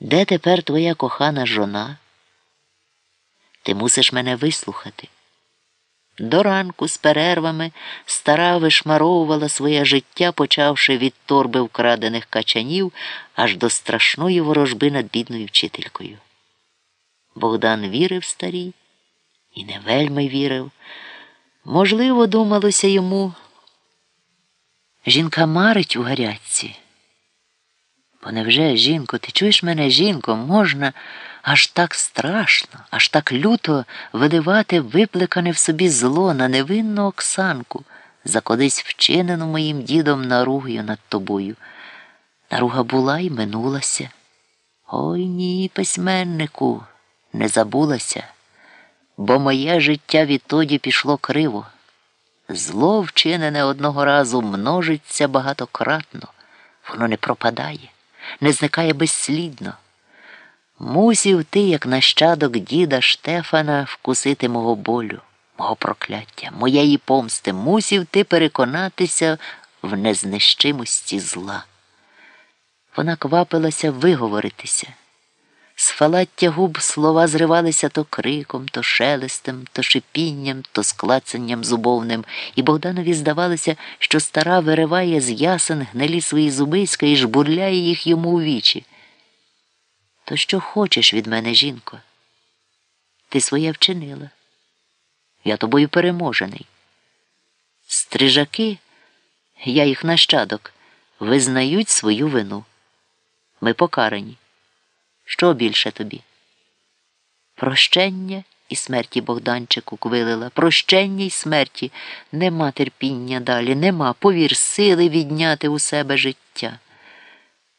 Де тепер твоя кохана жона? Ти мусиш мене вислухати. До ранку з перервами стара вишмаровувала своє життя, почавши від торби вкрадених качанів аж до страшної ворожби над бідною вчителькою. Богдан вірив старій і не вельми вірив. Можливо, думалося йому. Жінка марить у гарячці. Бо невже, жінко, ти чуєш мене, жінко, можна аж так страшно, аж так люто видивати виплекане в собі зло на невинну Оксанку, за колись вчинену моїм дідом наругою над тобою. Наруга була і минулася. Ой ні, письменнику, не забулася, бо моє життя відтоді пішло криво. Зло, вчинене одного разу, множиться багатократно, воно не пропадає, не зникає безслідно. Мусів ти, як нащадок діда Штефана, вкусити мого болю, мого прокляття, моєї помсти, мусів ти переконатися в незнищимості зла. Вона квапилася виговоритися. З фалаття губ слова зривалися то криком, то шелестом, то шипінням, то склацанням зубовним, і Богданові здавалося, що стара вириває з ясен гнилі свої зубиська і жбурляє їх йому у вічі. То що хочеш від мене, жінко? Ти своє вчинила. Я тобою переможений. Стрижаки, я їх нащадок, визнають свою вину. Ми покарані. Що більше тобі? Прощення і смерті Богданчику квилила, прощення й смерті. Нема терпіння далі, нема, повір, сили відняти у себе життя.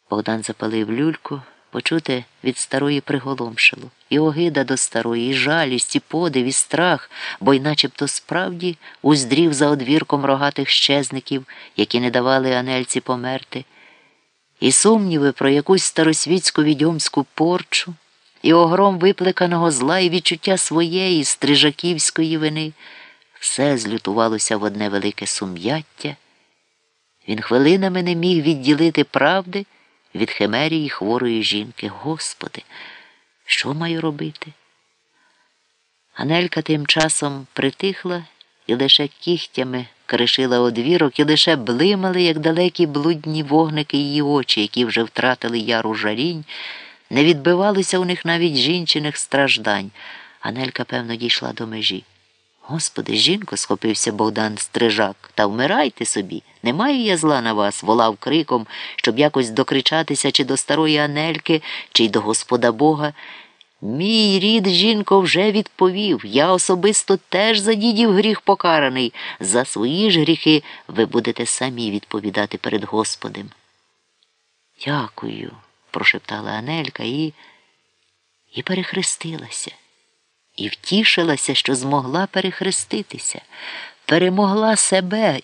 Богдан запалив люльку, почути від старої приголомшило, і огида до старої, і жалість, і подив, і страх, бо й начебто справді уздрів за одвірком рогатих щезників, які не давали Анельці померти і сумніви про якусь старосвітську відьомську порчу, і огром виплеканого зла і відчуття своєї стрижаківської вини, все злютувалося в одне велике сум'яття. Він хвилинами не міг відділити правди від химерії хворої жінки. Господи, що маю робити? Анелька тим часом притихла і лише кігтями кришила одвірок і лише блимали, як далекі блудні вогники її очі, які вже втратили яру жарінь, не відбивалися у них навіть жінчиних страждань. Анелька, певно, дійшла до межі. Господи, жінко, схопився Богдан Стрижак, та вмирайте собі. Не маю я зла на вас, волав криком, щоб якось докричатися чи до старої Анельки, чи й до Господа Бога. Мій рід, жінко, вже відповів. Я особисто теж за дідів гріх покараний. За свої ж гріхи ви будете самі відповідати перед Господем. Дякую, прошептала Анелька і і перехрестилася, і втішилася, що змогла перехреститися, перемогла себе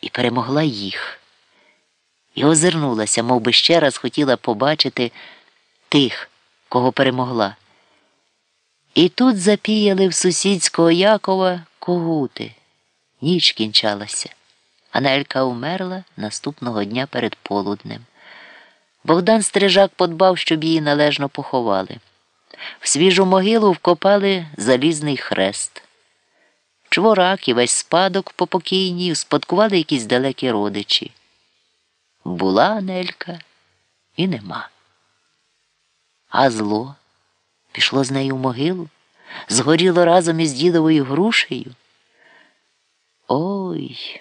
і перемогла їх. І озирнулася, мов би ще раз хотіла побачити тих, кого перемогла. І тут запіяли в сусідського Якова когути. Ніч кінчалася. Анелька умерла наступного дня перед полуднем. Богдан Стрижак подбав, щоб її належно поховали. В свіжу могилу вкопали залізний хрест. Чворак і весь спадок по покійній успадкували якісь далекі родичі. Була Анелька і нема. А зло пішло з нею в могилу, згоріло разом із дідовою грушею. Ой.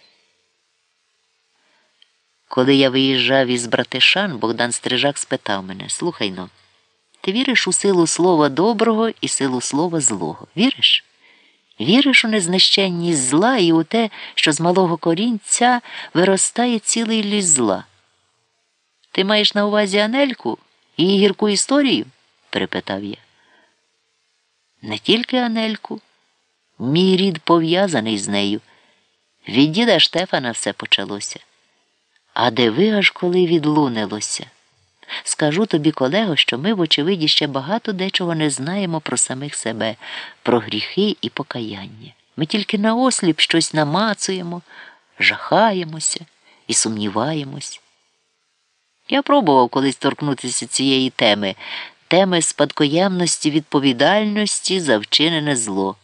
Коли я виїжджав із Братишан, Богдан Стрижак спитав мене слухай но, ти віриш у силу слова доброго і силу слова злого? Віриш? Віриш у незнищенність зла і у те, що з малого корінця виростає цілий ліс зла? Ти маєш на увазі Анельку і гірку історію? перепитав я. Не тільки Анельку, мій рід пов'язаний з нею. Від діда Штефана все почалося. А диви аж коли відлунилося. Скажу тобі, колего, що ми, вочевиді, ще багато дечого не знаємо про самих себе, про гріхи і покаяння. Ми тільки наосліп щось намацуємо, жахаємося і сумніваємось. Я пробував колись торкнутися цієї теми, теми спадкоємності відповідальності за вчинене зло.